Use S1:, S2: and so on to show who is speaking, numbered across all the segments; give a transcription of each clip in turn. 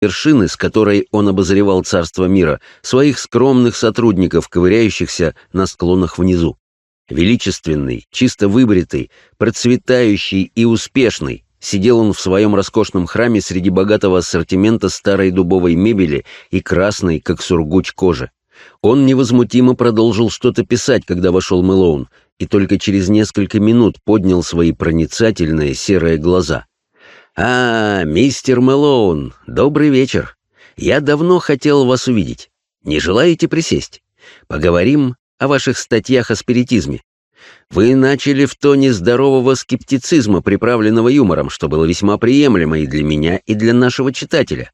S1: вершины, с которой он обозревал царство мира, своих скромных сотрудников, ковыряющихся на склонах внизу. Величественный, чисто выбритый, процветающий и успешный, сидел он в своем роскошном храме среди богатого ассортимента старой дубовой мебели и красной, как сургуч, кожи. Он невозмутимо продолжил что-то писать, когда вошел Мэлоун, и только через несколько минут поднял свои проницательные серые глаза. «А, мистер Мэлоун, добрый вечер. Я давно хотел вас увидеть. Не желаете присесть? Поговорим о ваших статьях о спиритизме. Вы начали в тоне здорового скептицизма, приправленного юмором, что было весьма приемлемо и для меня, и для нашего читателя.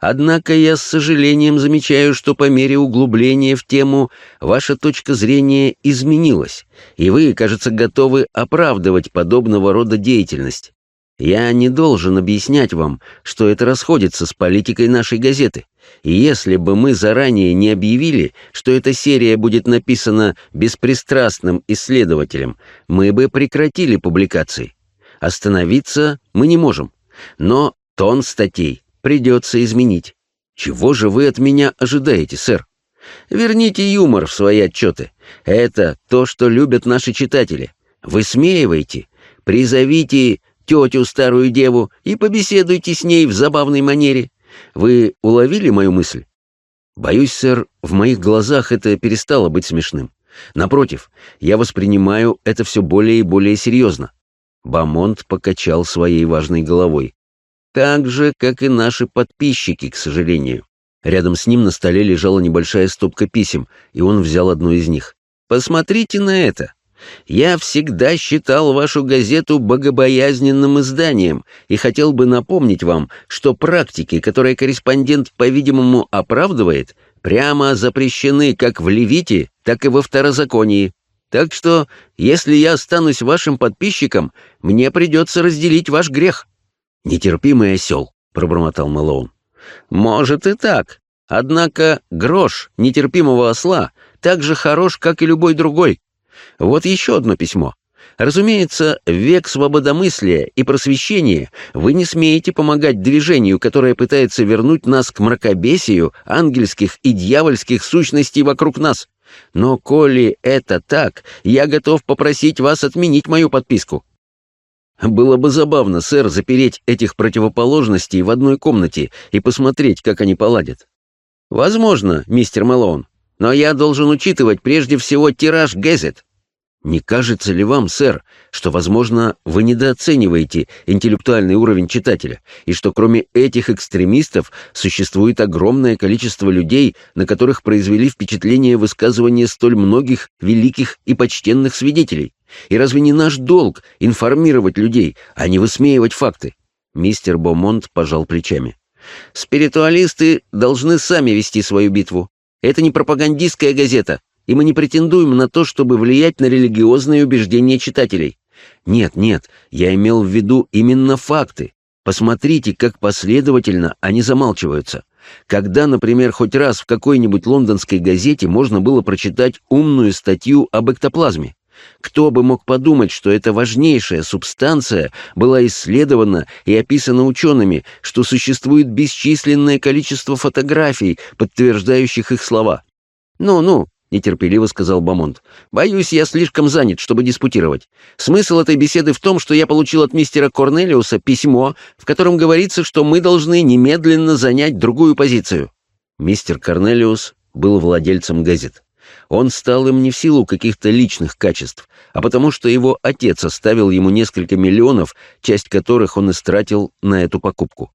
S1: Однако я с сожалением замечаю, что по мере углубления в тему ваша точка зрения изменилась, и вы, кажется, готовы оправдывать подобного рода деятельность. Я не должен объяснять вам, что это расходится с политикой нашей газеты. И если бы мы заранее не объявили, что эта серия будет написана беспристрастным исследователем, мы бы прекратили публикации. Остановиться мы не можем. Но тон статей придется изменить. Чего же вы от меня ожидаете, сэр? Верните юмор в свои отчеты. Это то, что любят наши читатели. Высмеивайте, призовите тетю старую деву и побеседуйте с ней в забавной манере. Вы уловили мою мысль? Боюсь, сэр, в моих глазах это перестало быть смешным. Напротив, я воспринимаю это все более и более серьезно. Бамонт покачал своей важной головой. Так же, как и наши подписчики, к сожалению. Рядом с ним на столе лежала небольшая стопка писем, и он взял одно из них. «Посмотрите на это. Я всегда считал вашу газету богобоязненным изданием и хотел бы напомнить вам, что практики, которые корреспондент, по-видимому, оправдывает, прямо запрещены как в Левите, так и во Второзаконии. Так что, если я останусь вашим подписчиком, мне придется разделить ваш грех». «Нетерпимый осел», — пробормотал Мэлоун. «Может и так. Однако грош нетерпимого осла так же хорош, как и любой другой. Вот еще одно письмо. Разумеется, век свободомыслия и просвещения вы не смеете помогать движению, которое пытается вернуть нас к мракобесию ангельских и дьявольских сущностей вокруг нас. Но коли это так, я готов попросить вас отменить мою подписку. Было бы забавно, сэр, запереть этих противоположностей в одной комнате и посмотреть, как они поладят. Возможно, мистер Мэлоун, но я должен учитывать прежде всего тираж газет. Не кажется ли вам, сэр, что, возможно, вы недооцениваете интеллектуальный уровень читателя, и что кроме этих экстремистов существует огромное количество людей, на которых произвели впечатление высказывания столь многих великих и почтенных свидетелей? И разве не наш долг информировать людей, а не высмеивать факты? Мистер Бомонт пожал плечами. Спиритуалисты должны сами вести свою битву. Это не пропагандистская газета, и мы не претендуем на то, чтобы влиять на религиозные убеждения читателей. Нет, нет, я имел в виду именно факты. Посмотрите, как последовательно они замалчиваются. Когда, например, хоть раз в какой-нибудь лондонской газете можно было прочитать умную статью об эктоплазме? Кто бы мог подумать, что эта важнейшая субстанция была исследована и описана учеными, что существует бесчисленное количество фотографий, подтверждающих их слова? Ну-ну, — нетерпеливо сказал Бамонт. «Боюсь, я слишком занят, чтобы диспутировать. Смысл этой беседы в том, что я получил от мистера Корнелиуса письмо, в котором говорится, что мы должны немедленно занять другую позицию». Мистер Корнелиус был владельцем газет. Он стал им не в силу каких-то личных качеств, а потому что его отец оставил ему несколько миллионов, часть которых он истратил на эту покупку.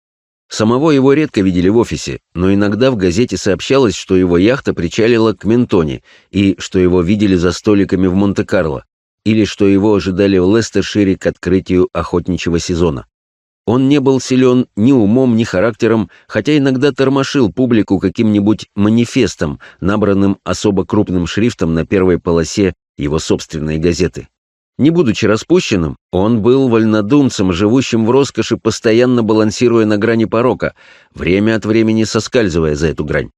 S1: Самого его редко видели в офисе, но иногда в газете сообщалось, что его яхта причалила к Ментоне и что его видели за столиками в Монте-Карло, или что его ожидали в Лестершире к открытию охотничьего сезона. Он не был силен ни умом, ни характером, хотя иногда тормошил публику каким-нибудь манифестом, набранным особо крупным шрифтом на первой полосе его собственной газеты. Не будучи распущенным, он был вольнодумцем, живущим в роскоши, постоянно балансируя на грани порока, время от времени соскальзывая за эту грань.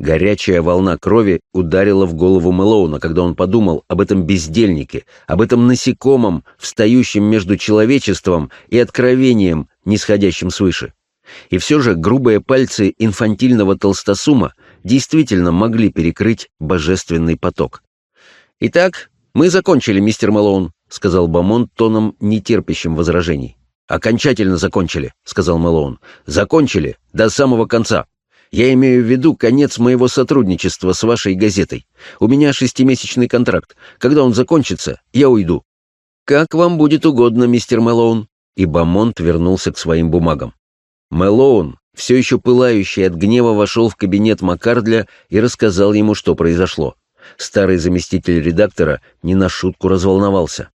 S1: Горячая волна крови ударила в голову Мэлоуна, когда он подумал об этом бездельнике, об этом насекомом, встающем между человечеством и откровением, нисходящим свыше. И все же грубые пальцы инфантильного толстосума действительно могли перекрыть божественный поток. «Итак, мы закончили, мистер Мэлоун», — сказал Бамон тоном, нетерпящим возражений. «Окончательно закончили», — сказал Мэлоун. «Закончили до самого конца. Я имею в виду конец моего сотрудничества с вашей газетой. У меня шестимесячный контракт. Когда он закончится, я уйду». «Как вам будет угодно, мистер Мэлоун». И Бамонт вернулся к своим бумагам. Мэлоун, все еще пылающий от гнева, вошел в кабинет Маккардля и рассказал ему, что произошло. Старый заместитель редактора не на шутку разволновался.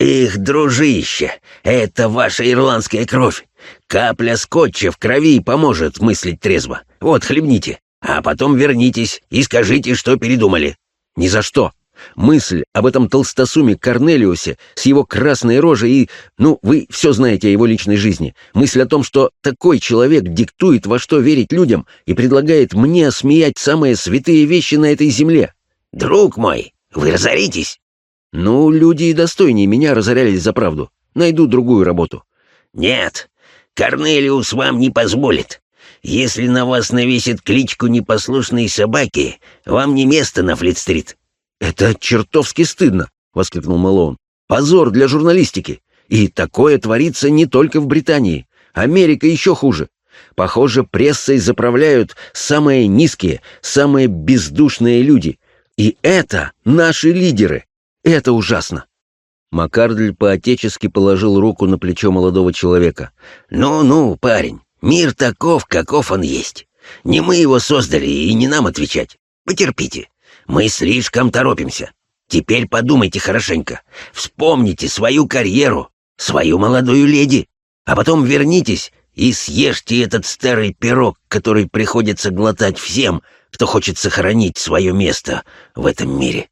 S2: «Их, дружище, это ваша ирландская кровь. Капля скотча в крови поможет мыслить трезво. Вот, хлебните, а потом вернитесь и скажите, что передумали».
S1: «Ни за что. Мысль об этом толстосуме Корнелиусе с его красной рожей и... Ну, вы все знаете о его личной жизни. Мысль о том, что такой человек диктует, во что верить людям и предлагает мне осмеять самые святые вещи на этой земле».
S2: «Друг мой, вы разоритесь».
S1: Ну, люди и достойнее меня разорялись за правду. Найду другую работу.
S2: Нет, Корнелиус вам не позволит. Если на вас навесит кличку непослушной собаки, вам не место на Флит-стрит.
S1: Это чертовски стыдно, воскликнул Мэлоун. Позор для журналистики. И такое творится не только в Британии. Америка еще хуже. Похоже, прессой заправляют самые низкие, самые бездушные люди. И это наши лидеры. Это ужасно!» Макардль по-отечески положил руку на плечо молодого человека.
S2: «Ну-ну, парень, мир таков, каков он есть. Не мы его создали, и не нам отвечать. Потерпите. Мы слишком торопимся. Теперь подумайте хорошенько. Вспомните свою карьеру, свою молодую леди. А потом вернитесь и съешьте этот старый пирог, который приходится глотать всем, кто хочет сохранить свое место в этом мире.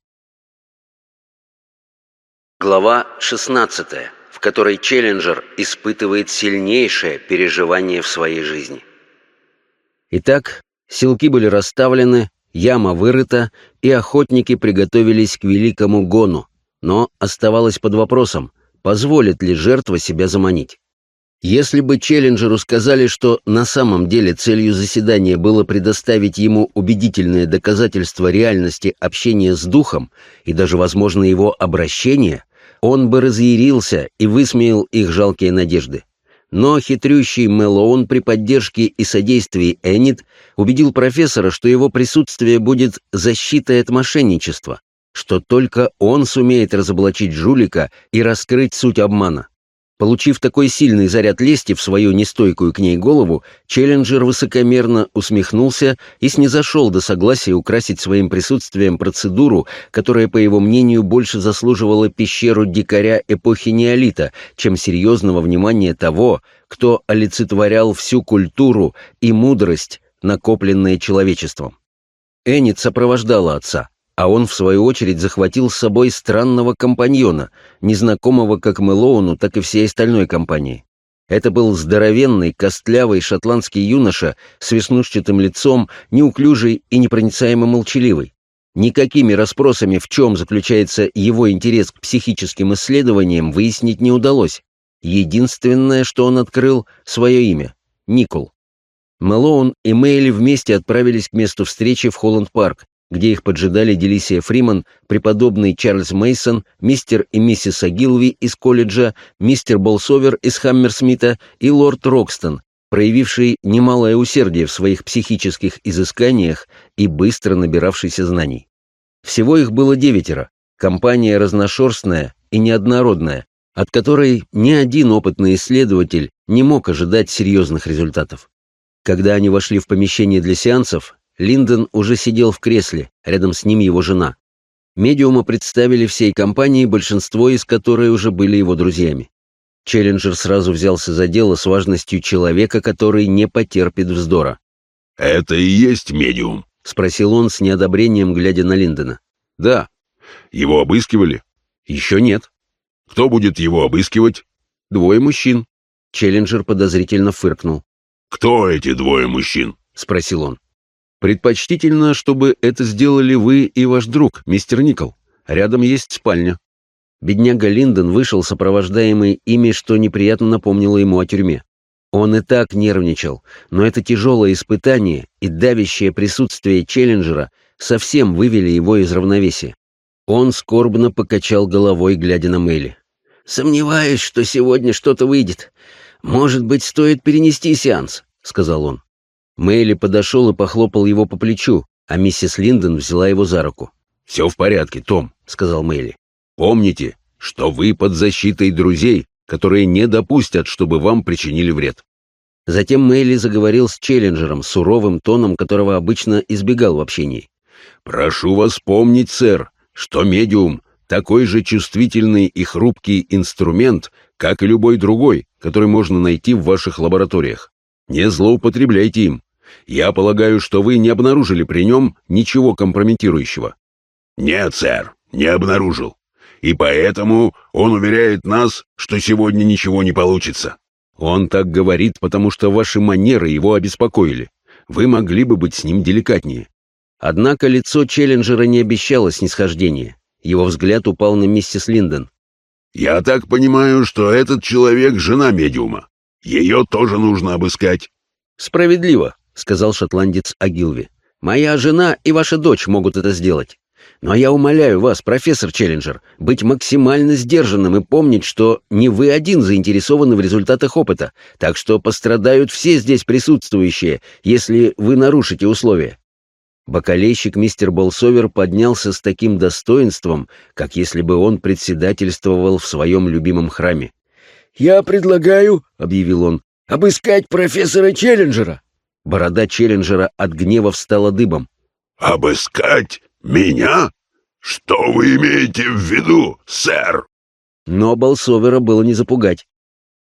S1: Глава 16, в которой Челленджер испытывает сильнейшее переживание в своей жизни. Итак, селки были расставлены, яма вырыта, и охотники приготовились к великому гону, но оставалось под вопросом, позволит ли жертва себя заманить. Если бы Челленджеру сказали, что на самом деле целью заседания было предоставить ему убедительное доказательство реальности общения с духом и даже, возможно, его обращения, он бы разъярился и высмеял их жалкие надежды. Но хитрющий Мэлоун при поддержке и содействии Энит убедил профессора, что его присутствие будет защитой от мошенничества, что только он сумеет разоблачить жулика и раскрыть суть обмана. Получив такой сильный заряд лести в свою нестойкую к ней голову, Челленджер высокомерно усмехнулся и снизошел до согласия украсить своим присутствием процедуру, которая, по его мнению, больше заслуживала пещеру дикаря эпохи неолита, чем серьезного внимания того, кто олицетворял всю культуру и мудрость, накопленные человечеством. Энит сопровождала отца а он, в свою очередь, захватил с собой странного компаньона, незнакомого как Мэлоуну, так и всей остальной компании. Это был здоровенный, костлявый шотландский юноша с веснушчатым лицом, неуклюжий и непроницаемо молчаливый. Никакими расспросами, в чем заключается его интерес к психическим исследованиям, выяснить не удалось. Единственное, что он открыл, — свое имя — Никол. Мэлоун и Мэйли вместе отправились к месту встречи в Холланд-парк, где их поджидали Делисия Фриман, преподобный Чарльз Мейсон, мистер и миссис Агилви из колледжа, мистер Болсовер из Хаммерсмита и лорд Рокстон, проявивший немалое усердие в своих психических изысканиях и быстро набиравшийся знаний. Всего их было девятеро, компания разношерстная и неоднородная, от которой ни один опытный исследователь не мог ожидать серьезных результатов. Когда они вошли в помещение для сеансов, Линдон уже сидел в кресле, рядом с ним его жена. Медиума представили всей компании, большинство из которой уже были его друзьями. Челленджер сразу взялся за дело с важностью человека, который не потерпит вздора.
S3: «Это и есть медиум?»
S1: — спросил он с неодобрением, глядя на Линдона. «Да».
S3: «Его обыскивали?»
S1: «Еще нет».
S3: «Кто будет его обыскивать?»
S1: «Двое мужчин». Челленджер подозрительно фыркнул.
S3: «Кто эти двое мужчин?»
S1: — спросил он. Предпочтительно, чтобы это сделали вы и ваш друг, мистер Никол. Рядом есть спальня». Бедняга Линдон вышел, сопровождаемый ими, что неприятно напомнило ему о тюрьме. Он и так нервничал, но это тяжелое испытание и давящее присутствие Челленджера совсем вывели его из равновесия. Он скорбно покачал головой, глядя на Мэйли. «Сомневаюсь, что сегодня что-то выйдет. Может быть, стоит перенести сеанс», — сказал он. Мэйли подошел и похлопал его по плечу, а миссис Линдон взяла его за руку.
S3: «Все в порядке, Том», —
S1: сказал Мэйли.
S3: «Помните, что вы под защитой друзей, которые не допустят, чтобы вам причинили вред».
S1: Затем Мэйли заговорил с Челленджером, суровым тоном которого обычно избегал в общении.
S3: «Прошу вас помнить, сэр, что медиум — такой же чувствительный и хрупкий инструмент, как и любой другой, который можно найти в ваших лабораториях. Не злоупотребляйте им. Я полагаю, что вы не обнаружили при нем ничего компрометирующего». «Нет, сэр, не обнаружил и поэтому он уверяет нас, что сегодня ничего не получится».
S1: «Он так говорит, потому что ваши манеры его обеспокоили. Вы могли бы быть с ним деликатнее». Однако лицо Челленджера не обещало снисхождения. Его взгляд упал на миссис Линдон.
S3: «Я так понимаю, что этот человек — жена медиума. Ее тоже нужно обыскать».
S1: «Справедливо», — сказал шотландец Агилви. «Моя жена и ваша дочь могут это сделать. Но я умоляю вас, профессор Челленджер, быть максимально сдержанным и помнить, что не вы один заинтересованы в результатах опыта, так что пострадают все здесь присутствующие, если вы нарушите условия». Бакалейщик мистер Болсовер поднялся с таким достоинством, как если бы он председательствовал в своем любимом храме.
S4: «Я предлагаю», — объявил он, — «обыскать профессора Челленджера».
S1: Борода Челленджера от гнева встала дыбом.
S3: «Обыскать? «Меня? Что вы имеете в виду, сэр?»
S1: Но Болсовера было не запугать.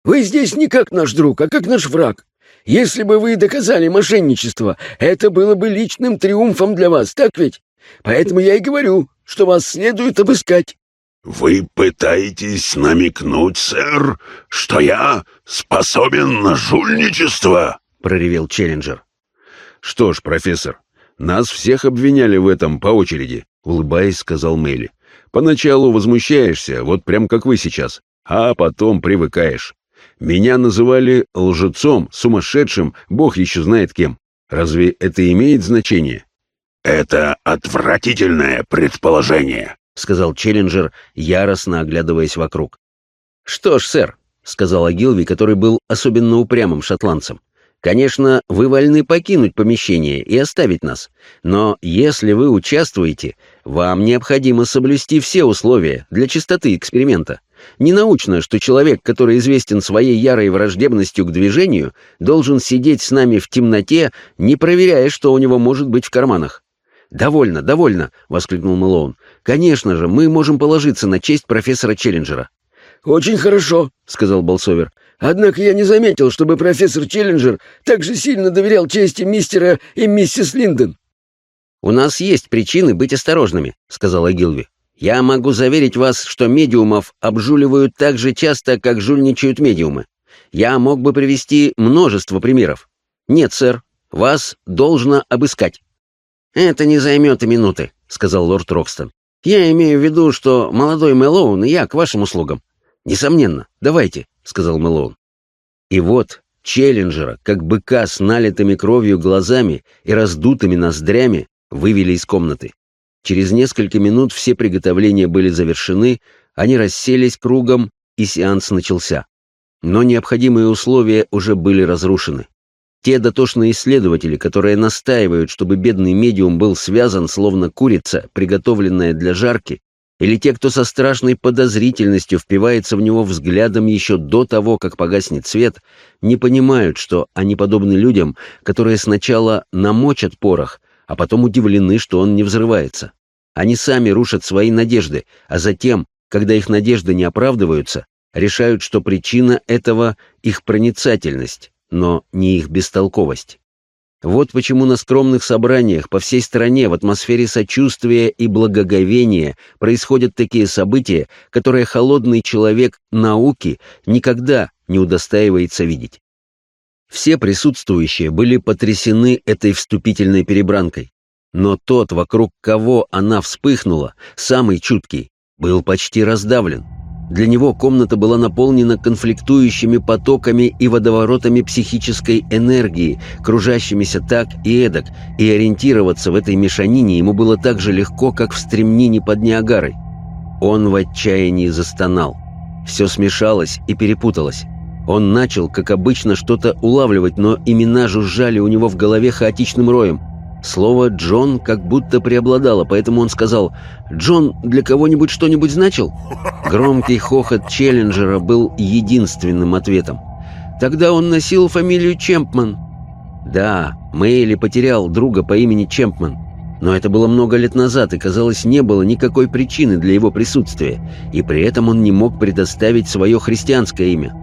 S4: «Вы здесь не как наш друг, а как наш враг. Если бы вы доказали мошенничество, это было бы личным триумфом для вас, так ведь? Поэтому я и говорю, что вас следует обыскать».
S3: «Вы пытаетесь намекнуть, сэр, что я способен на жульничество?»
S1: — проревел Челленджер.
S3: «Что ж, профессор, нас всех обвиняли в этом по очереди, улыбаясь, сказал Мэйли. Поначалу возмущаешься, вот прям как вы сейчас, а потом привыкаешь. Меня называли лжецом, сумасшедшим, бог еще знает кем. Разве это имеет значение?
S2: Это отвратительное предположение, сказал Челленджер, яростно оглядываясь вокруг.
S1: Что ж, сэр, сказал Агилви, который был особенно упрямым шотландцем. Конечно, вы вольны покинуть помещение и оставить нас, но если вы участвуете, вам необходимо соблюсти все условия для чистоты эксперимента. Ненаучно, что человек, который известен своей ярой враждебностью к движению, должен сидеть с нами в темноте, не проверяя, что у него может быть в карманах. «Довольно, довольно!» — воскликнул Мэлоун. «Конечно же, мы можем положиться на честь профессора Челленджера».
S4: «Очень хорошо», — сказал Болсовер. Однако я не заметил, чтобы профессор Челленджер так же сильно доверял чести мистера и миссис Линдон.
S1: «У нас есть причины быть осторожными», — сказала Гилви. «Я могу заверить вас, что медиумов обжуливают так же часто, как жульничают медиумы. Я мог бы привести множество примеров. Нет, сэр, вас должно обыскать». «Это не займет и минуты», — сказал лорд Рокстон. «Я имею в виду, что молодой Мэлоун и я к вашим услугам. Несомненно, давайте, — сказал Мэлоун. И вот Челленджера, как быка с налитыми кровью глазами и раздутыми ноздрями, вывели из комнаты. Через несколько минут все приготовления были завершены, они расселись кругом, и сеанс начался. Но необходимые условия уже были разрушены. Те дотошные исследователи, которые настаивают, чтобы бедный медиум был связан, словно курица, приготовленная для жарки, или те, кто со страшной подозрительностью впивается в него взглядом еще до того, как погаснет свет, не понимают, что они подобны людям, которые сначала намочат порох, а потом удивлены, что он не взрывается. Они сами рушат свои надежды, а затем, когда их надежды не оправдываются, решают, что причина этого — их проницательность, но не их бестолковость. Вот почему на скромных собраниях по всей стране в атмосфере сочувствия и благоговения происходят такие события, которые холодный человек науки никогда не удостаивается видеть. Все присутствующие были потрясены этой вступительной перебранкой, но тот, вокруг кого она вспыхнула, самый чуткий, был почти раздавлен. Для него комната была наполнена конфликтующими потоками и водоворотами психической энергии, кружащимися так и эдак, и ориентироваться в этой мешанине ему было так же легко, как в стремнине под Ниагарой. Он в отчаянии застонал. Все смешалось и перепуталось. Он начал, как обычно, что-то улавливать, но имена жужжали у него в голове хаотичным роем. Слово «Джон» как будто преобладало, поэтому он сказал «Джон для кого-нибудь что-нибудь значил?» Громкий хохот Челленджера был единственным ответом. Тогда он носил фамилию Чемпман. Да, Мэйли потерял друга по имени Чемпман. Но это было много лет назад, и, казалось, не было никакой причины для его присутствия, и при этом он не мог предоставить свое христианское имя.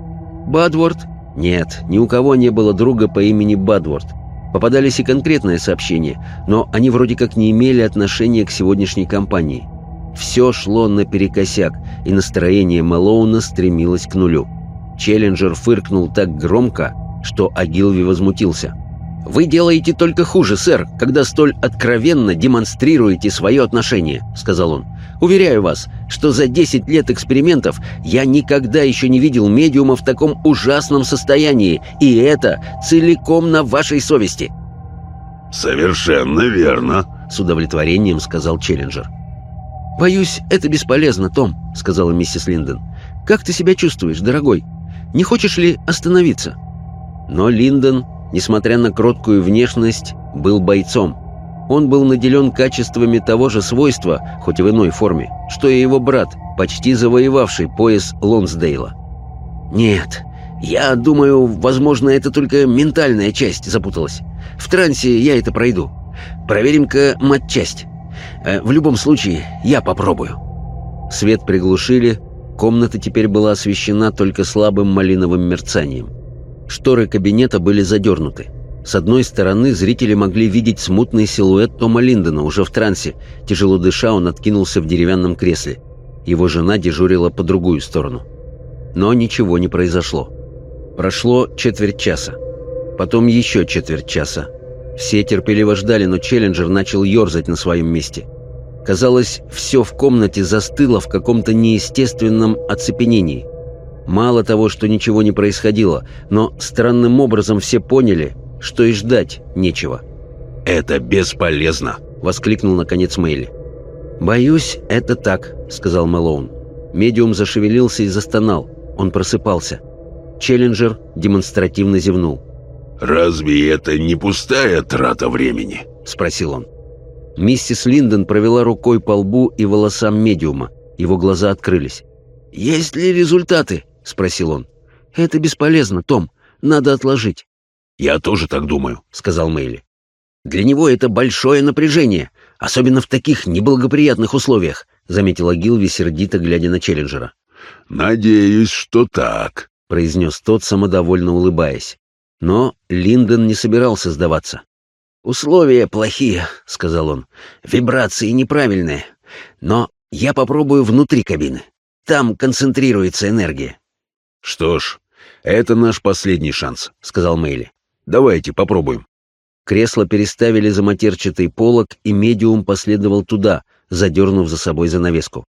S1: Бадворд? Нет, ни у кого не было друга по имени Бадворд. Попадались и конкретные сообщения, но они вроде как не имели отношения к сегодняшней кампании. Все шло наперекосяк, и настроение Мэлоуна стремилось к нулю. Челленджер фыркнул так громко, что Агилви возмутился. «Вы делаете только хуже, сэр, когда столь откровенно демонстрируете свое отношение», — сказал он. «Уверяю вас, что за 10 лет экспериментов я никогда еще не видел медиума в таком ужасном состоянии, и это целиком на вашей совести».
S3: «Совершенно верно», —
S1: с удовлетворением сказал Челленджер. «Боюсь, это бесполезно, Том», — сказала миссис Линдон. «Как ты себя чувствуешь, дорогой? Не хочешь ли остановиться?» Но Линдон несмотря на кроткую внешность, был бойцом. Он был наделен качествами того же свойства, хоть и в иной форме, что и его брат, почти завоевавший пояс Лонсдейла. «Нет, я думаю, возможно, это только ментальная часть запуталась. В трансе я это пройду. Проверим-ка матчасть. Э, в любом случае, я попробую». Свет приглушили, комната теперь была освещена только слабым малиновым мерцанием. Шторы кабинета были задернуты. С одной стороны зрители могли видеть смутный силуэт Тома Линдона уже в трансе. Тяжело дыша, он откинулся в деревянном кресле. Его жена дежурила по другую сторону. Но ничего не произошло. Прошло четверть часа. Потом еще четверть часа. Все терпеливо ждали, но Челленджер начал ерзать на своем месте. Казалось, все в комнате застыло в каком-то неестественном оцепенении. Мало того, что ничего не происходило, но странным образом все поняли, что и ждать нечего.
S3: «Это бесполезно!»
S1: — воскликнул наконец Мэйли. «Боюсь, это так», — сказал Мэлоун. Медиум зашевелился и застонал. Он просыпался. Челленджер демонстративно зевнул.
S3: «Разве это не пустая трата времени?»
S1: — спросил он. Миссис Линдон провела рукой по лбу и волосам медиума. Его глаза открылись. «Есть ли результаты?» — спросил он. «Это бесполезно, Том. Надо отложить».
S3: «Я тоже так думаю», — сказал Мэйли.
S1: «Для него это большое напряжение, особенно в таких неблагоприятных условиях», — заметила Гилви, сердито глядя на Челленджера.
S3: «Надеюсь, что так», —
S1: произнес тот, самодовольно улыбаясь. Но Линдон не собирался сдаваться. «Условия плохие», — сказал он. «Вибрации неправильные. Но я попробую внутри кабины. Там концентрируется энергия.
S3: «Что ж, это наш последний шанс», — сказал Мэйли. «Давайте попробуем».
S1: Кресло переставили за матерчатый полог, и медиум последовал туда, задернув за собой занавеску.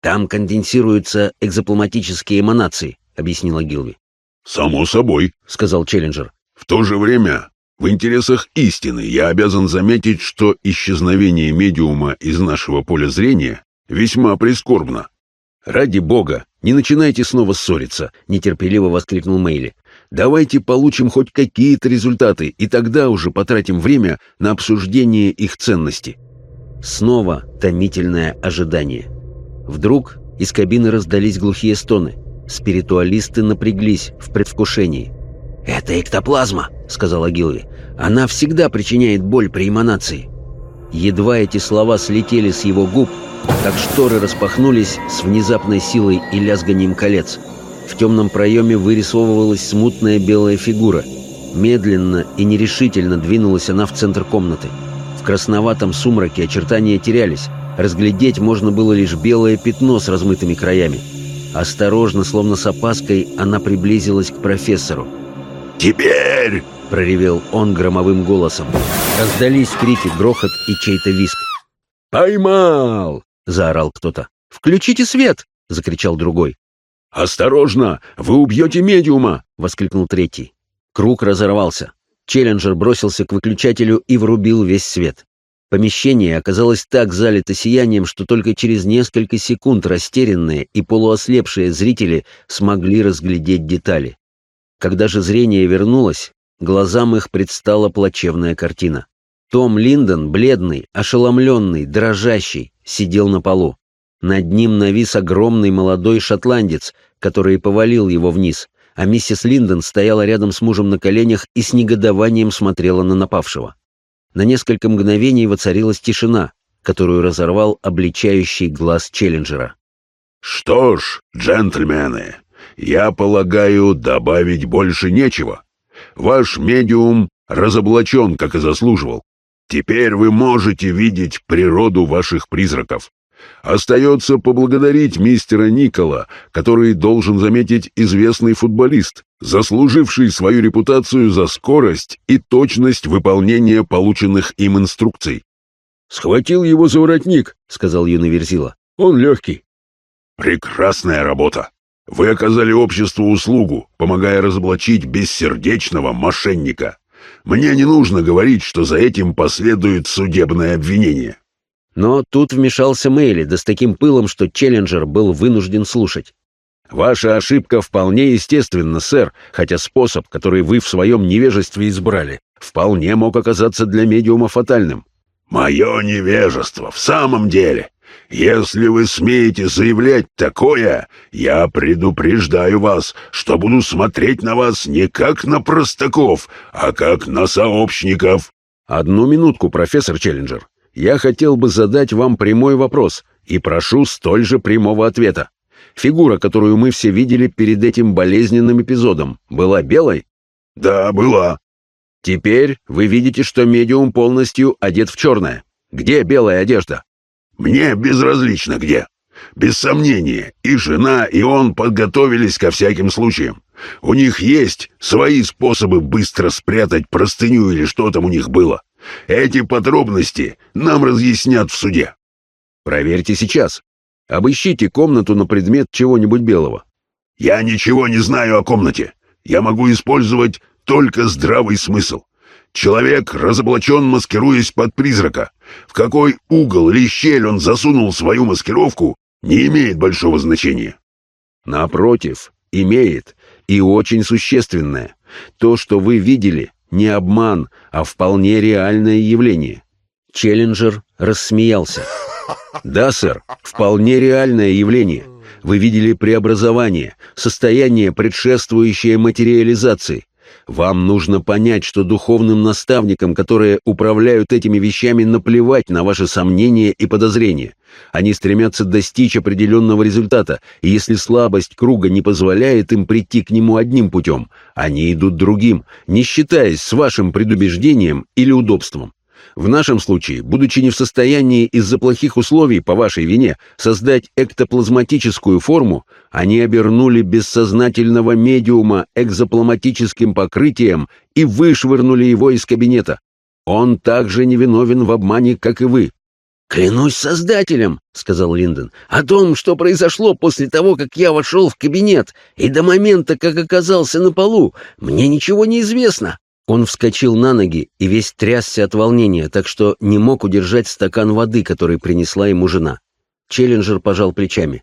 S1: «Там конденсируются экзоплазматические эманации», — объяснила Гилви.
S3: «Само собой», — сказал Челленджер. «В то же время, в интересах истины, я обязан заметить, что исчезновение медиума из нашего поля зрения весьма прискорбно.
S1: «Ради бога, не начинайте снова ссориться!» — нетерпеливо воскликнул Мейли. «Давайте получим хоть какие-то результаты, и тогда уже потратим время на обсуждение их ценности». Снова томительное ожидание. Вдруг из кабины раздались глухие стоны. Спиритуалисты напряглись в предвкушении. «Это эктоплазма», — сказала Гилви. «Она всегда причиняет боль при эманации». Едва эти слова слетели с его губ, как шторы распахнулись с внезапной силой и лязганием колец. В темном проеме вырисовывалась смутная белая фигура. Медленно и нерешительно двинулась она в центр комнаты. В красноватом сумраке очертания терялись. Разглядеть можно было лишь белое пятно с размытыми краями. Осторожно, словно с опаской, она приблизилась к профессору.
S3: «Теперь!»
S1: — проревел он громовым голосом. Раздались крики, грохот и чей-то виск.
S3: «Поймал!»
S1: — заорал кто-то. «Включите свет!» — закричал другой.
S3: «Осторожно! Вы убьете медиума!»
S1: — воскликнул третий. Круг разорвался. Челленджер бросился к выключателю и врубил весь свет. Помещение оказалось так залито сиянием, что только через несколько секунд растерянные и полуослепшие зрители смогли разглядеть детали. Когда же зрение вернулось, глазам их предстала плачевная картина. Том Линдон, бледный, ошеломленный, дрожащий, сидел на полу. Над ним навис огромный молодой шотландец, который повалил его вниз, а миссис Линдон стояла рядом с мужем на коленях и с негодованием смотрела на напавшего. На несколько мгновений воцарилась тишина, которую разорвал обличающий глаз Челленджера.
S3: «Что ж, джентльмены, я полагаю, добавить больше нечего. Ваш медиум разоблачен, как и заслуживал. Теперь вы можете видеть природу ваших призраков. Остается поблагодарить мистера Никола, который, должен заметить, известный футболист, заслуживший свою репутацию за скорость и точность выполнения полученных им инструкций.
S4: «Схватил его за воротник», — сказал юный Верзила. «Он легкий».
S3: «Прекрасная работа. Вы оказали обществу услугу, помогая разоблачить бессердечного мошенника. Мне не нужно говорить, что за этим последует судебное обвинение».
S1: Но тут вмешался Мэйли, да с таким пылом, что Челленджер был вынужден слушать.
S3: «Ваша ошибка вполне естественна, сэр, хотя способ, который вы в своем невежестве избрали, вполне мог оказаться для медиума фатальным». «Мое невежество, в самом деле. Если вы смеете заявлять такое, я предупреждаю вас, что буду смотреть на вас не как на простаков, а как на сообщников».
S1: «Одну минутку, профессор Челленджер я хотел бы задать вам прямой вопрос и прошу столь же прямого ответа. Фигура, которую мы все видели перед этим болезненным эпизодом, была белой?
S3: Да, была.
S1: Теперь вы видите, что медиум полностью одет в черное. Где белая одежда?
S3: Мне безразлично где. Без сомнения, и жена, и он подготовились ко всяким случаям. У них есть свои способы быстро спрятать простыню или что там у них было. Эти подробности нам разъяснят в суде.
S1: Проверьте сейчас. Обыщите комнату на предмет чего-нибудь белого.
S3: Я ничего не знаю о комнате. Я могу использовать только здравый смысл. Человек разоблачен, маскируясь под призрака. В какой угол или щель он засунул свою маскировку, не имеет большого значения.
S1: Напротив, имеет, и очень существенное. То, что вы видели, не обман, а вполне реальное явление. Челленджер рассмеялся. Да, сэр, вполне реальное явление. Вы видели преобразование, состояние, предшествующее материализации. Вам нужно понять, что духовным наставникам, которые управляют этими вещами, наплевать на ваши сомнения и подозрения. Они стремятся достичь определенного результата, и если слабость круга не позволяет им прийти к нему одним путем, они идут другим, не считаясь с вашим предубеждением или удобством. В нашем случае, будучи не в состоянии из-за плохих условий по вашей вине создать эктоплазматическую форму, они обернули бессознательного медиума экзоплазматическим покрытием и вышвырнули его из кабинета. Он также невиновен в обмане, как и вы.
S2: «Клянусь Создателем», — сказал Линдон, — «о том, что произошло после того, как я вошел в кабинет, и до момента, как оказался на полу, мне ничего не известно».
S1: Он вскочил на ноги и весь трясся от волнения, так что не мог удержать стакан воды, который принесла ему жена. Челленджер пожал плечами.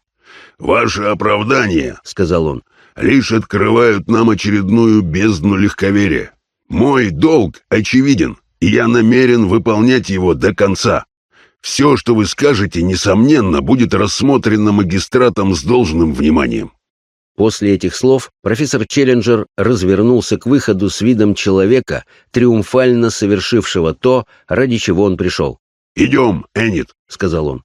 S3: «Ваши оправдания, — сказал он, — лишь открывают нам очередную бездну легковерия. Мой долг очевиден, и я намерен выполнять его до конца. Все, что вы скажете, несомненно, будет рассмотрено магистратом с должным вниманием.
S1: После этих слов профессор Челленджер развернулся к выходу с видом человека, триумфально совершившего то, ради чего он пришел.
S3: «Идем, Эннет», — сказал он.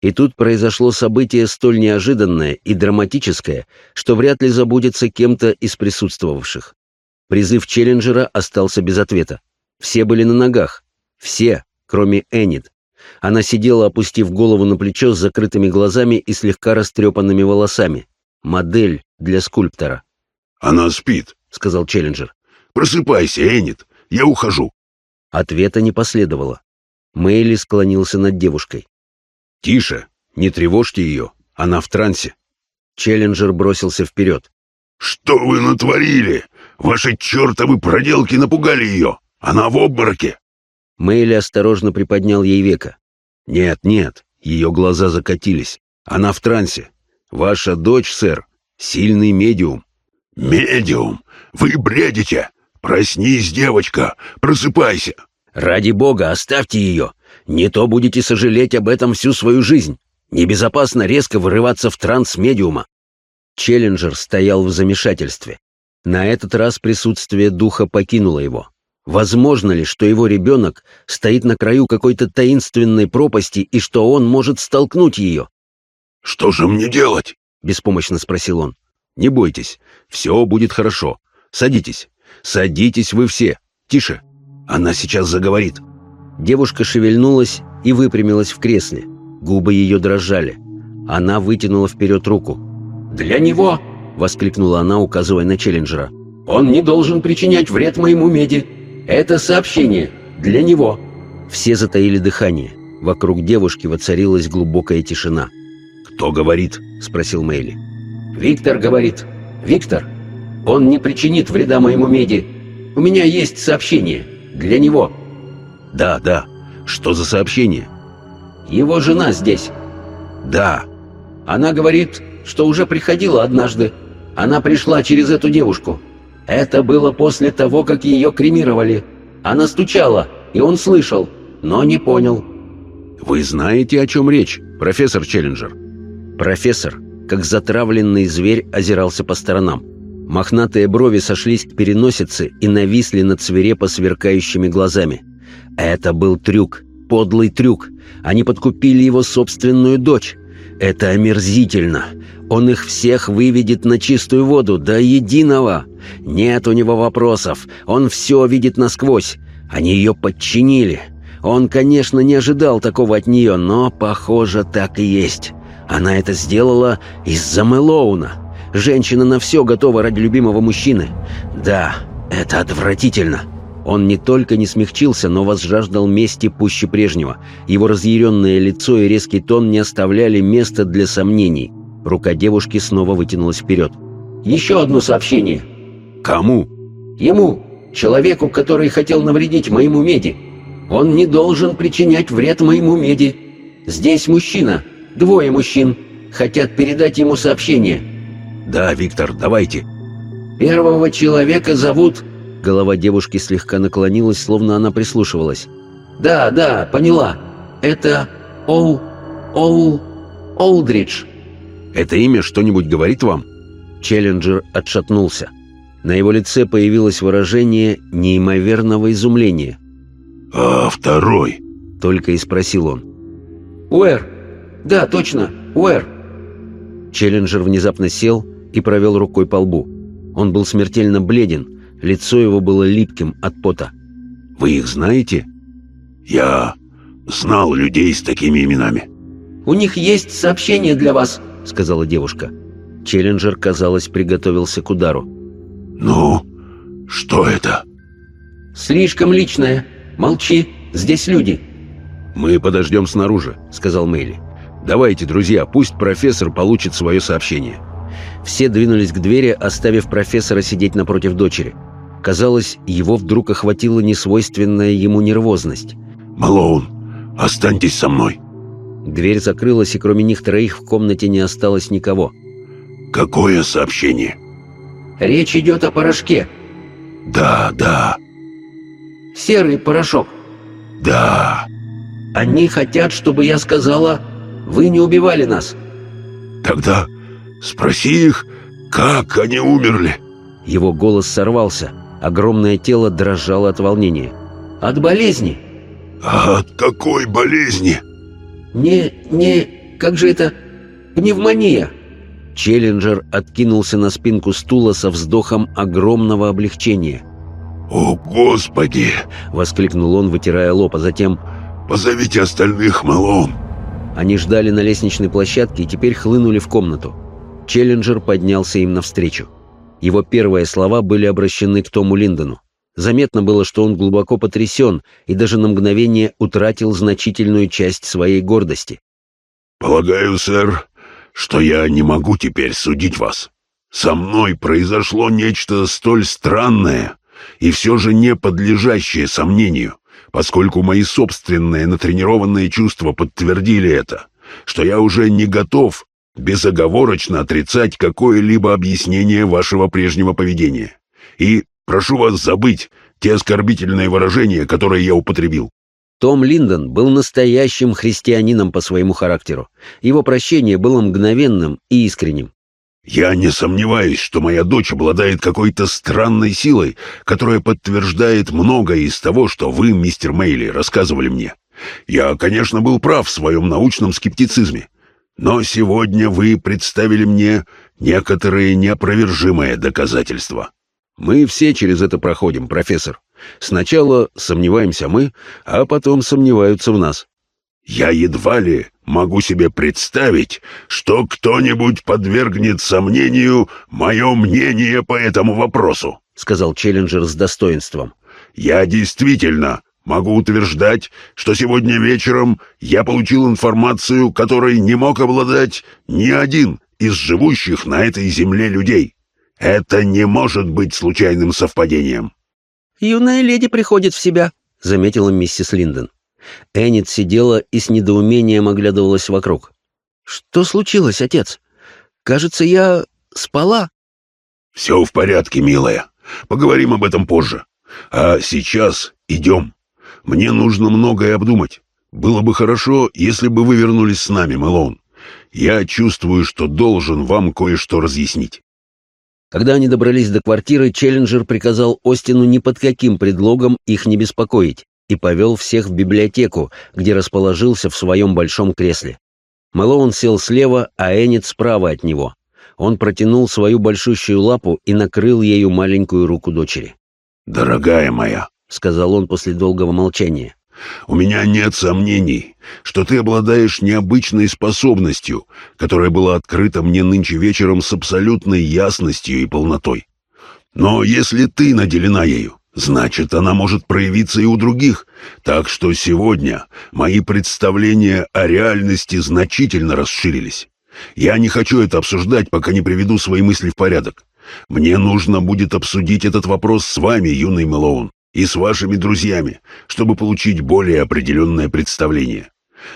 S1: И тут произошло событие столь неожиданное и драматическое, что вряд ли забудется кем-то из присутствовавших. Призыв Челленджера остался без ответа. Все были на ногах. Все, кроме Эннет. Она сидела, опустив голову на плечо с закрытыми глазами и слегка растрепанными волосами. Модель для скульптора.
S3: «Она спит», — сказал Челленджер. «Просыпайся, Эннет, я ухожу».
S1: Ответа не последовало. Мэйли склонился над девушкой.
S3: «Тише, не тревожьте ее, она в трансе».
S1: Челленджер бросился вперед.
S3: «Что вы натворили? Ваши чертовы проделки напугали ее! Она в обмороке!»
S1: Мэйли осторожно приподнял ей века. «Нет, нет!» Ее глаза закатились. «Она в трансе. Ваша дочь, сэр, сильный медиум».
S3: «Медиум? Вы бредите! Проснись, девочка! Просыпайся!»
S1: «Ради бога, оставьте ее! Не то будете сожалеть об этом всю свою жизнь. Небезопасно резко вырываться в транс медиума». Челленджер стоял в замешательстве. На этот раз присутствие духа покинуло его. Возможно ли, что его ребенок стоит на краю какой-то таинственной пропасти и что он может столкнуть ее?
S3: «Что же мне делать?»
S1: — беспомощно спросил он. «Не бойтесь, все будет хорошо. Садитесь. Садитесь вы все. Тише. Она сейчас заговорит». Девушка шевельнулась и выпрямилась в кресле. Губы ее дрожали. Она вытянула вперед руку.
S4: «Для него!» — воскликнула она, указывая на Челленджера. «Он не должен причинять вред моему меди. Это сообщение для него».
S1: Все затаили дыхание. Вокруг девушки воцарилась глубокая тишина.
S3: «Кто говорит?»
S1: — спросил Мэйли.
S4: «Виктор говорит. Виктор, он не причинит вреда моему меди. У меня есть сообщение для него».
S1: «Да, да. Что за сообщение?»
S4: «Его жена здесь».
S1: «Да».
S4: «Она говорит, что уже приходила однажды. Она пришла через эту девушку. Это было после того, как ее кремировали. Она стучала, и он слышал, но не понял».
S1: «Вы знаете, о чем речь, профессор Челленджер?» Профессор, как затравленный зверь, озирался по сторонам. Мохнатые брови сошлись к переносице и нависли над свирепо сверкающими глазами. Это был трюк, подлый трюк. Они подкупили его собственную дочь. Это омерзительно. Он их всех выведет на чистую воду, до единого. Нет у него вопросов. Он все видит насквозь. Они ее подчинили. Он, конечно, не ожидал такого от нее, но, похоже, так и есть. Она это сделала из-за Мэлоуна. Женщина на все готова ради любимого мужчины. Да, это отвратительно. Он не только не смягчился, но возжаждал мести пуще прежнего. Его разъяренное лицо и резкий тон не оставляли места для сомнений. Рука девушки снова вытянулась вперед.
S4: «Еще одно сообщение».
S1: «Кому?»
S4: «Ему, человеку, который хотел навредить моему меди. Он не должен причинять вред моему меди. Здесь мужчина, двое мужчин, хотят передать ему сообщение».
S1: «Да, Виктор, давайте».
S4: «Первого человека зовут
S1: Голова девушки слегка наклонилась, словно она прислушивалась.
S4: «Да, да, поняла. Это Оу... Оу... Олдридж».
S1: «Это имя что-нибудь говорит вам?» Челленджер отшатнулся. На его лице появилось выражение неимоверного изумления.
S3: «А второй?»
S1: — только и спросил он.
S4: «Уэр. Да, точно, Уэр».
S1: Челленджер внезапно сел и провел рукой по лбу. Он был смертельно бледен, Лицо его было липким от пота. «Вы их знаете?»
S3: «Я знал людей с такими именами».
S4: «У них есть сообщение для вас», — сказала
S1: девушка. Челленджер, казалось, приготовился к удару.
S3: «Ну, что это?»
S4: «Слишком личное. Молчи, здесь люди».
S1: «Мы подождем снаружи», — сказал Мэйли. «Давайте, друзья, пусть профессор получит свое сообщение». Все двинулись к двери, оставив профессора сидеть напротив дочери. Казалось, его вдруг охватила несвойственная ему нервозность.
S3: «Малоун, останьтесь со мной!»
S1: Дверь закрылась, и кроме них троих в комнате не осталось никого.
S3: «Какое сообщение?»
S4: «Речь идет о порошке».
S3: «Да, да».
S4: «Серый порошок».
S3: «Да».
S4: «Они хотят, чтобы я сказала, вы не убивали нас».
S3: «Тогда спроси их, как они умерли».
S1: Его голос сорвался. Огромное тело дрожало от волнения.
S4: «От болезни».
S3: «А от какой болезни?»
S4: «Не... не... как же это... пневмония».
S1: Челленджер откинулся на спинку стула со вздохом огромного облегчения.
S3: «О, Господи!»
S1: — воскликнул он, вытирая лоб, а затем...
S3: «Позовите остальных, Малон!»
S1: Они ждали на лестничной площадке и теперь хлынули в комнату. Челленджер поднялся им навстречу. Его первые слова были обращены к Тому Линдону. Заметно было, что он глубоко потрясен и даже на мгновение утратил значительную часть своей гордости.
S3: «Полагаю, сэр,
S1: что я не могу теперь судить вас. Со мной произошло нечто столь странное и все же не подлежащее сомнению, поскольку мои собственные натренированные чувства подтвердили это, что я уже не готов безоговорочно отрицать какое-либо объяснение вашего прежнего поведения. И прошу вас забыть те оскорбительные выражения, которые я употребил.
S5: Том Линдон был настоящим христианином по своему характеру. Его прощение было мгновенным и искренним.
S1: Я не сомневаюсь, что моя дочь обладает какой-то странной силой, которая подтверждает многое из того, что вы, мистер Мейли, рассказывали мне. Я, конечно, был прав в своем научном скептицизме, но сегодня вы представили мне некоторые неопровержимые доказательства.
S5: Мы все через это проходим, профессор. Сначала сомневаемся мы, а потом сомневаются в нас.
S1: Я едва ли могу себе представить, что кто-нибудь подвергнет сомнению мое мнение по этому вопросу», —
S5: сказал Челленджер с достоинством.
S1: «Я действительно могу утверждать, что сегодня вечером я получил информацию, которой не мог обладать ни один из живущих на этой земле людей. Это не может быть случайным совпадением».
S5: «Юная леди приходит в себя», — заметила миссис Линдон. Эннет сидела и с недоумением оглядывалась вокруг. «Что случилось, отец? Кажется, я спала».
S1: «Все в порядке, милая. Поговорим об этом позже. А сейчас идем. Мне нужно многое обдумать. Было бы хорошо, если бы вы вернулись с нами, Мэлоун. Я чувствую, что должен вам кое-что разъяснить».
S5: Когда они добрались до квартиры, Челленджер приказал Остину ни под каким предлогом их не беспокоить и повел всех в библиотеку, где расположился в своем большом кресле. Мэлоун сел слева, а Эннет справа от него. Он протянул свою большущую лапу и накрыл ею маленькую руку дочери.
S1: «Дорогая моя», — сказал он после долгого молчания, у меня нет сомнений, что ты обладаешь необычной способностью, которая была открыта мне нынче вечером с абсолютной ясностью и полнотой. Но если ты наделена ею, значит, она может проявиться и у других, так что сегодня мои представления о реальности значительно расширились. Я не хочу это обсуждать, пока не приведу свои мысли в порядок. Мне нужно будет обсудить этот вопрос с вами, юный Мэлоун и с вашими друзьями, чтобы получить более определенное представление.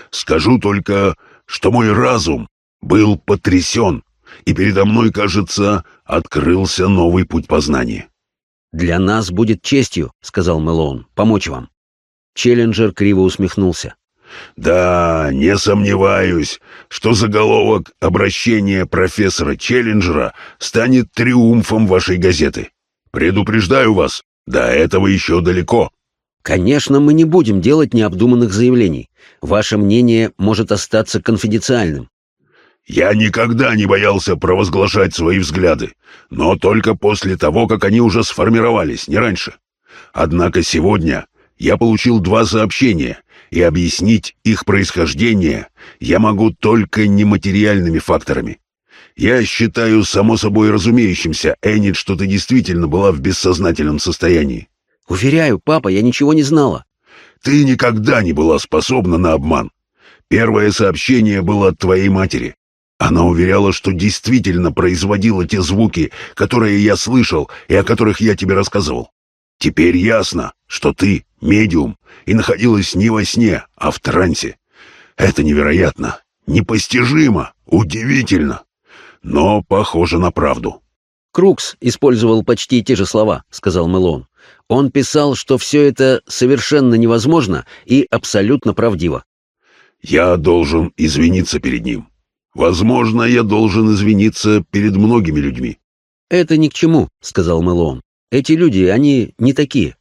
S1: Скажу только, что мой разум был потрясен, и передо мной, кажется, открылся новый путь познания.
S5: «Для нас будет честью», — сказал Мэлоун, — «помочь вам». Челленджер криво усмехнулся.
S1: «Да, не сомневаюсь, что заголовок обращения профессора Челленджера станет триумфом вашей газеты. Предупреждаю вас, до этого еще далеко.
S5: Конечно, мы не будем делать необдуманных заявлений. Ваше мнение может остаться конфиденциальным.
S1: Я никогда не боялся провозглашать свои взгляды, но только после того, как они уже сформировались, не раньше. Однако сегодня я получил два сообщения, и объяснить их происхождение я могу только нематериальными факторами. Я считаю само собой разумеющимся, Эннет, что ты действительно была в бессознательном состоянии.
S5: Уверяю, папа, я ничего не знала.
S1: Ты никогда не была способна на обман. Первое сообщение было от твоей матери. Она уверяла, что действительно производила те звуки, которые я слышал и о которых я тебе рассказывал. Теперь ясно, что ты медиум и находилась не во сне, а в трансе. Это невероятно, непостижимо, удивительно но похоже на правду.
S5: Крукс использовал почти те же слова, сказал Мэлоун. Он писал, что все это совершенно невозможно и абсолютно правдиво.
S1: Я должен извиниться перед ним. Возможно, я должен извиниться перед многими людьми.
S5: Это ни к чему, сказал Мэлоун. Эти люди, они не такие.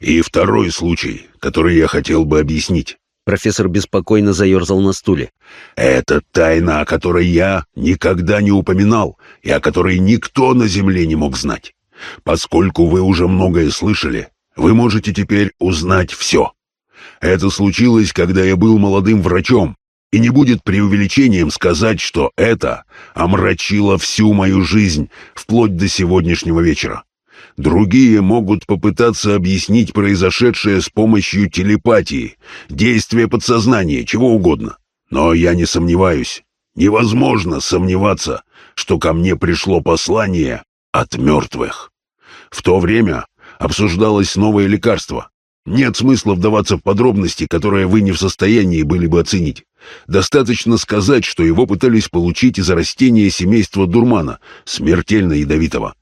S1: И второй случай, который я хотел бы объяснить.
S5: Профессор беспокойно заерзал на стуле.
S1: «Это тайна, о которой я никогда не упоминал и о которой никто на Земле не мог знать. Поскольку вы уже многое слышали, вы можете теперь узнать все. Это случилось, когда я был молодым врачом, и не будет преувеличением сказать, что это омрачило всю мою жизнь вплоть до сегодняшнего вечера. Другие могут попытаться объяснить произошедшее с помощью телепатии, действия подсознания, чего угодно. Но я не сомневаюсь,
S3: Невозможно сомневаться, что ко мне пришло послание от мертвых. В то время обсуждалось новое лекарство. Нет смысла вдаваться в подробности, которые вы не в состоянии были бы оценить. Достаточно сказать, что его пытались получить из растения семейства дурмана, смертельно ядовитого.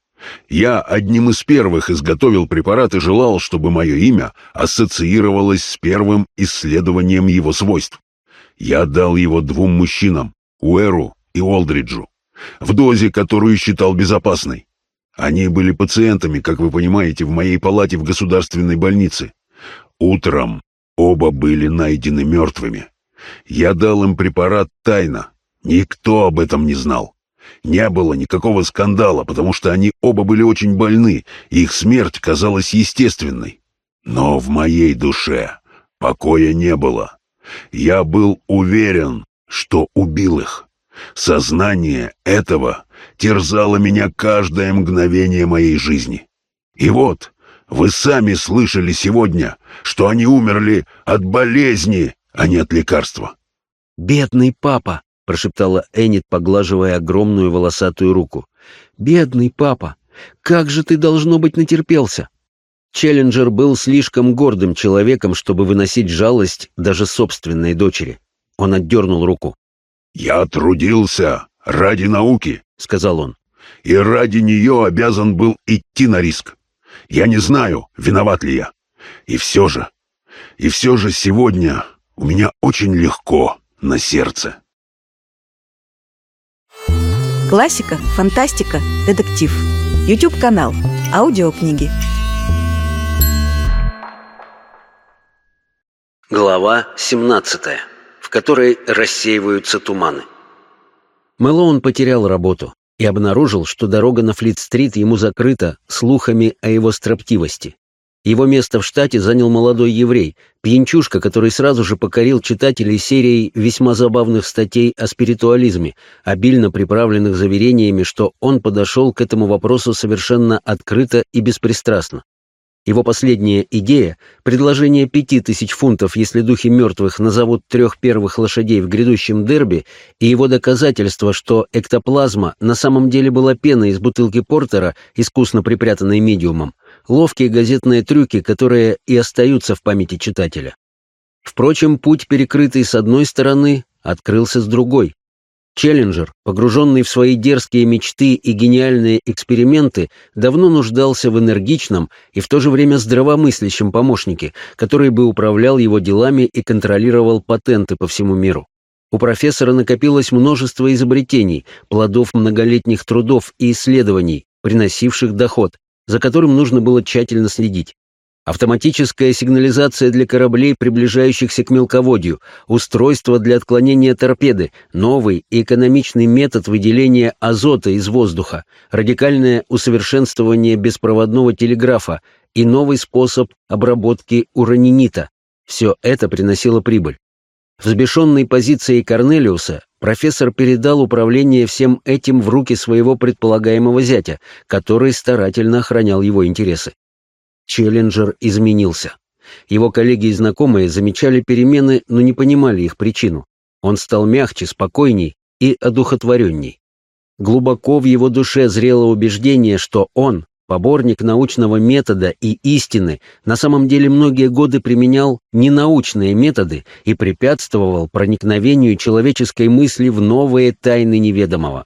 S3: Я одним из первых изготовил препарат и желал, чтобы мое имя ассоциировалось с первым исследованием его свойств. Я дал его двум мужчинам, Уэру и Олдриджу, в дозе, которую считал безопасной. Они были пациентами, как вы понимаете, в моей палате в государственной больнице. Утром оба были найдены мертвыми. Я дал им препарат тайно. Никто об этом не знал. Не было никакого скандала, потому что они оба были очень больны, и их смерть казалась естественной. Но в моей душе покоя не было. Я был уверен, что убил их. Сознание этого терзало меня каждое мгновение моей жизни. И вот, вы сами слышали сегодня, что они умерли от болезни, а не от лекарства.
S1: «Бедный папа!» — прошептала Эннет, поглаживая огромную волосатую руку. «Бедный папа! Как же ты, должно быть, натерпелся!» Челленджер был слишком гордым человеком, чтобы выносить жалость даже собственной дочери. Он отдернул руку.
S3: «Я трудился ради науки», — сказал он, — «и ради нее обязан был идти на риск. Я не знаю, виноват ли я. И все же, и все же сегодня у меня очень легко на сердце».
S6: Классика, фантастика, детектив. YouTube-канал. Аудиокниги.
S1: Глава 17, в которой рассеиваются туманы. Мэлоун потерял работу и обнаружил, что дорога на Флит-стрит ему закрыта слухами о его строптивости. Его место в штате занял молодой еврей, пьянчушка, который сразу же покорил читателей серией весьма забавных статей о спиритуализме, обильно приправленных заверениями, что он подошел к этому вопросу совершенно открыто и беспристрастно. Его последняя идея — предложение пяти тысяч фунтов, если духи мертвых назовут трех первых лошадей в грядущем дерби, и его доказательство, что эктоплазма на самом деле была пена из бутылки портера, искусно припрятанной медиумом, ловкие газетные трюки, которые и остаются в памяти читателя. Впрочем, путь, перекрытый с одной стороны, открылся с другой. Челленджер, погруженный в свои дерзкие мечты и гениальные эксперименты, давно нуждался в энергичном и в то же время здравомыслящем помощнике, который бы управлял его делами и контролировал патенты по всему миру. У профессора накопилось множество изобретений, плодов многолетних трудов и исследований, приносивших доход, за которым нужно было тщательно следить автоматическая сигнализация для кораблей, приближающихся к мелководью, устройство для отклонения торпеды, новый и экономичный метод выделения азота из воздуха, радикальное усовершенствование беспроводного телеграфа и новый способ обработки уранинита. Все это приносило прибыль. Взбешенной позицией Корнелиуса профессор передал управление всем этим в руки своего предполагаемого зятя, который старательно охранял его интересы. Челленджер изменился. Его коллеги и знакомые замечали перемены, но не понимали их причину. Он стал мягче, спокойней и одухотворенней. Глубоко в его душе зрело убеждение, что он, поборник научного метода и истины, на самом деле многие годы применял ненаучные методы и препятствовал проникновению человеческой мысли в новые тайны неведомого.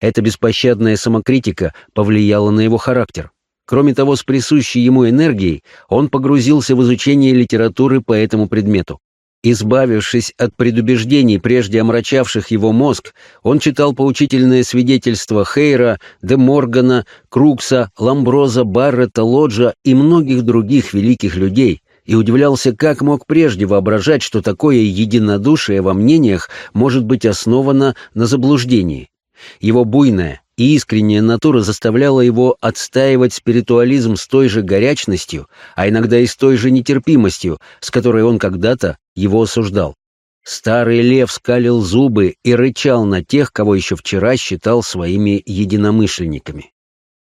S1: Эта беспощадная самокритика повлияла на его характер. Кроме того, с присущей ему энергией он погрузился в изучение литературы по этому предмету. Избавившись от предубеждений, прежде омрачавших его мозг, он читал поучительные свидетельства Хейра, Де Моргана, Крукса, Ламброза, Баррета, Лоджа и многих других великих людей и удивлялся, как мог прежде воображать, что такое единодушие во мнениях может быть основано на заблуждении. Его буйная, искренняя натура заставляла его отстаивать спиритуализм с той же горячностью, а иногда и с той же нетерпимостью, с которой он когда-то его осуждал. Старый лев скалил зубы и рычал на тех, кого еще вчера считал своими единомышленниками.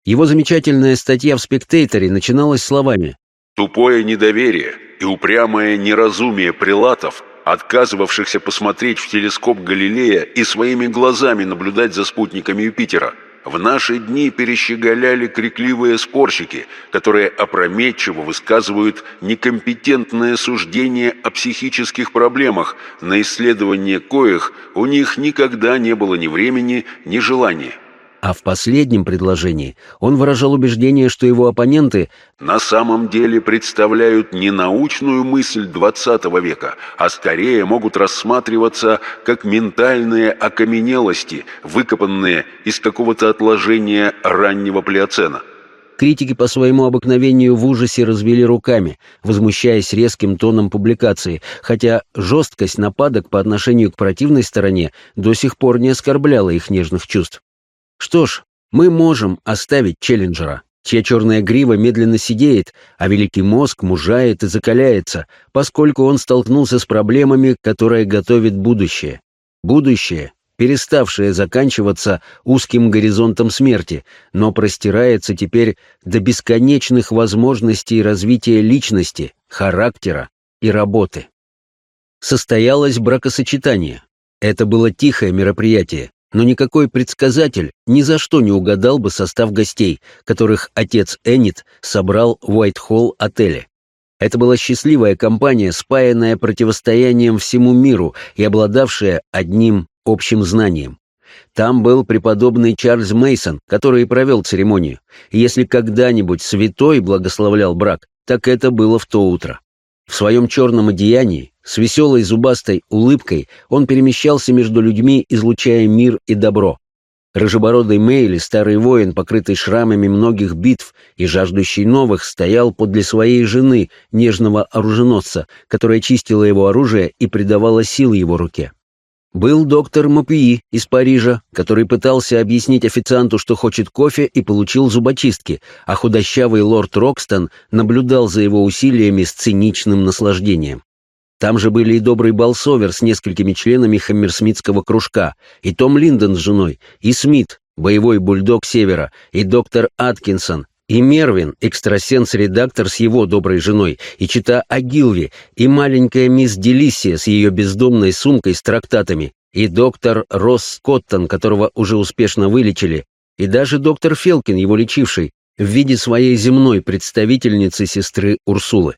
S1: Его замечательная статья в «Спектейторе» начиналась словами
S3: «Тупое недоверие и упрямое неразумие прилатов отказывавшихся посмотреть в телескоп Галилея и своими глазами наблюдать за спутниками Юпитера. В наши дни перещеголяли крикливые спорщики, которые опрометчиво высказывают некомпетентное суждение о психических проблемах, на исследование коих у них никогда не было ни времени, ни желания.
S1: А в последнем предложении он выражал убеждение, что его оппоненты
S3: на самом деле представляют не научную мысль XX века, а скорее могут рассматриваться как ментальные окаменелости, выкопанные из какого-то отложения раннего плеоцена.
S1: Критики по своему обыкновению в ужасе развели руками, возмущаясь резким тоном публикации, хотя жесткость нападок по отношению к противной стороне до сих пор не оскорбляла их нежных чувств. Что ж, мы можем оставить Челленджера, чья черная грива медленно сидеет, а великий мозг мужает и закаляется, поскольку он столкнулся с проблемами, которые готовит будущее. Будущее, переставшее заканчиваться узким горизонтом смерти, но простирается теперь до бесконечных возможностей развития личности, характера и работы. Состоялось бракосочетание. Это было тихое мероприятие, но никакой предсказатель ни за что не угадал бы состав гостей, которых отец Эннет собрал в Уайт-Холл-отеле. Это была счастливая компания, спаянная противостоянием всему миру и обладавшая одним общим знанием. Там был преподобный Чарльз Мейсон, который провел церемонию. И если когда-нибудь святой благословлял брак, так это было в то утро. В своем черном одеянии, с веселой зубастой улыбкой он перемещался между людьми, излучая мир и добро. Рыжебородый Мейли, старый воин, покрытый шрамами многих битв и жаждущий новых, стоял подле своей жены, нежного оруженосца, которая чистила его оружие и придавала сил его руке. Был доктор Мопии из Парижа, который пытался объяснить официанту, что хочет кофе, и получил зубочистки, а худощавый лорд Рокстон наблюдал за его усилиями с циничным наслаждением. Там же были и добрый Балсовер с несколькими членами Хаммерсмитского кружка, и Том Линдон с женой, и Смит, боевой бульдог Севера, и доктор Аткинсон, и Мервин, экстрасенс-редактор с его доброй женой, и чита Агилви, и маленькая мисс Делисия с ее бездомной сумкой с трактатами, и доктор Росс Скоттон, которого уже успешно вылечили, и даже доктор Фелкин, его лечивший, в виде своей земной представительницы сестры Урсулы.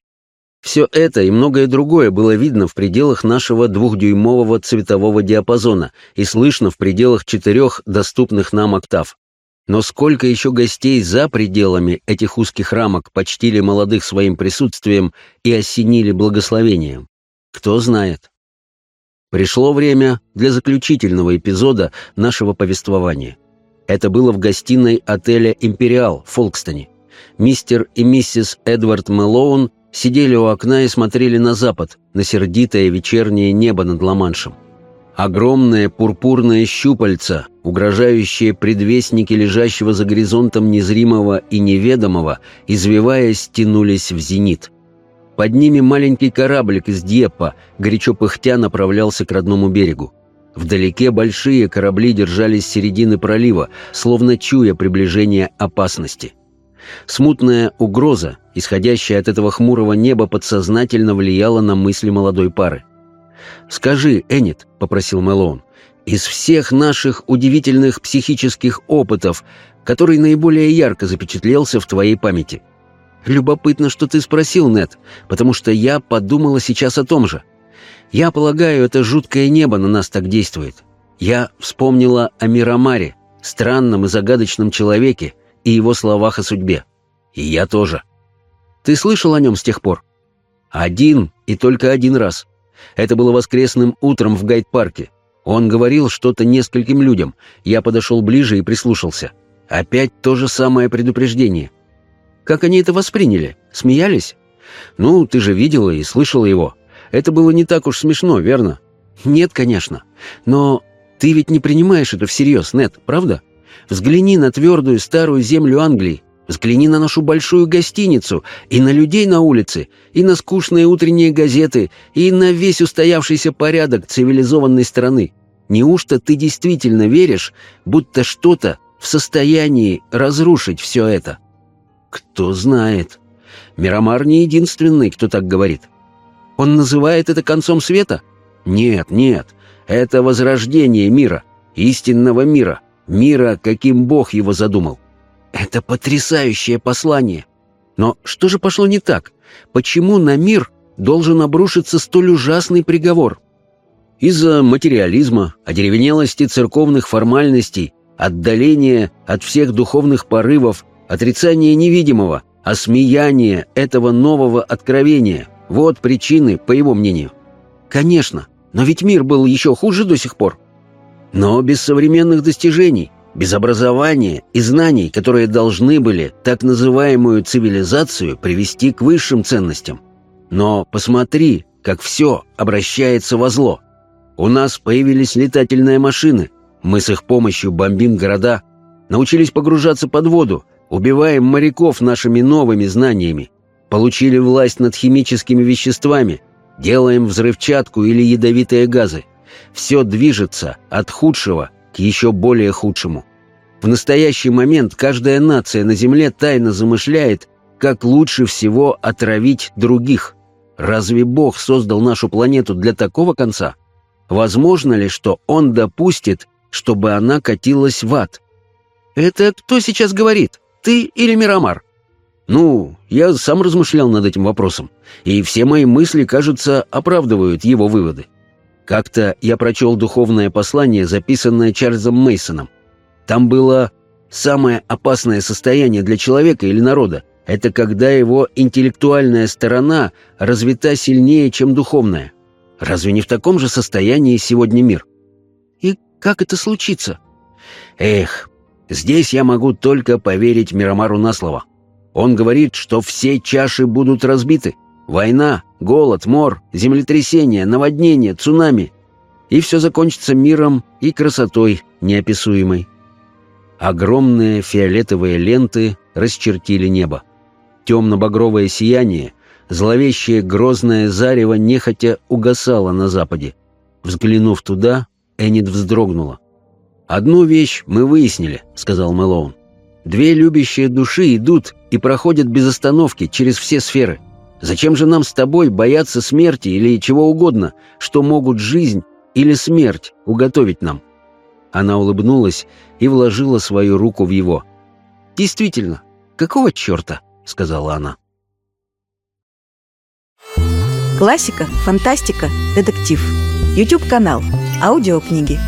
S1: Все это и многое другое было видно в пределах нашего двухдюймового цветового диапазона и слышно в пределах четырех доступных нам октав. Но сколько еще гостей за пределами этих узких рамок почтили молодых своим присутствием и осенили благословением? Кто знает. Пришло время для заключительного эпизода нашего повествования. Это было в гостиной отеля «Империал» в Фолкстоне. Мистер и миссис Эдвард Мэлоун сидели у окна и смотрели на запад, на сердитое вечернее небо над Ла-Маншем. Огромные пурпурные щупальца, угрожающие предвестники лежащего за горизонтом незримого и неведомого, извиваясь, тянулись в зенит. Под ними маленький кораблик из Дьеппа, горячо пыхтя, направлялся к родному берегу. Вдалеке большие корабли держались середины пролива, словно чуя приближение опасности. Смутная угроза, исходящая от этого хмурого неба, подсознательно влияла на мысли молодой пары. «Скажи, Эннет», — попросил Мэлоун, — «из всех наших удивительных психических опытов, который наиболее ярко запечатлелся в твоей памяти?» «Любопытно, что ты спросил, Нет, потому что я подумала сейчас о том же. Я полагаю, это жуткое небо на нас так действует. Я вспомнила о Мирамаре, странном и загадочном человеке, и его словах о судьбе. И я тоже. Ты слышал о нем с тех пор? Один и только один раз. Это было воскресным утром в гайд-парке. Он говорил что-то нескольким людям. Я подошел ближе и прислушался. Опять то же самое предупреждение. Как они это восприняли? Смеялись? Ну, ты же видела и слышала его. Это было не так уж смешно, верно? Нет, конечно. Но ты ведь не принимаешь это всерьез, Нет, правда? Взгляни на твердую старую землю Англии, взгляни на нашу большую гостиницу, и на людей на улице, и на скучные утренние газеты, и на весь устоявшийся порядок цивилизованной страны. Неужто ты действительно веришь, будто что-то в состоянии разрушить все это? Кто знает. Мирамар не единственный, кто так говорит. Он называет это концом света? Нет, нет, это возрождение мира, истинного мира, мира, каким Бог его задумал. Это потрясающее послание. Но что же пошло не так? Почему на мир должен обрушиться столь ужасный приговор? Из-за материализма, одеревенелости церковных формальностей, отдаления от всех духовных порывов, отрицания невидимого, осмеяния этого нового откровения. Вот причины, по его мнению. Конечно, но ведь мир был еще хуже до сих пор. Но без современных достижений, без образования и знаний, которые должны были так называемую цивилизацию привести к высшим ценностям. Но посмотри, как все обращается во зло. У нас появились летательные машины, мы с их помощью бомбим города, научились погружаться под воду, убиваем моряков нашими новыми знаниями, получили власть над химическими веществами, делаем взрывчатку или ядовитые газы. Все движется от худшего к еще более худшему. В настоящий момент каждая нация на Земле тайно замышляет, как лучше всего отравить других. Разве Бог создал нашу планету для такого конца? Возможно ли, что Он допустит, чтобы она катилась в ад. «Это кто сейчас говорит? Ты или Мирамар?» «Ну, я сам размышлял над этим вопросом, и все мои мысли, кажется, оправдывают его выводы. Как-то я прочел духовное послание, записанное Чарльзом Мейсоном. Там было «самое опасное состояние для человека или народа — это когда его интеллектуальная сторона развита сильнее, чем духовная. Разве не в таком же состоянии сегодня мир?» Как это случится? Эх, здесь я могу только поверить Мирамару на слово. Он говорит, что все чаши будут разбиты. Война, голод, мор, землетрясение, наводнение, цунами. И все закончится миром и красотой неописуемой. Огромные фиолетовые ленты расчертили небо. Темно-багровое сияние, зловещее грозное зарево нехотя угасало на западе. Взглянув туда, Эннет вздрогнула. «Одну вещь мы выяснили», — сказал Мэлоун. «Две любящие души идут и проходят без остановки через все сферы. Зачем же нам с тобой бояться смерти или чего угодно, что могут жизнь или смерть уготовить нам?» Она улыбнулась и вложила свою руку в его. «Действительно, какого черта?» — сказала она.
S6: Классика, фантастика, детектив. YouTube канал Аудиокниги.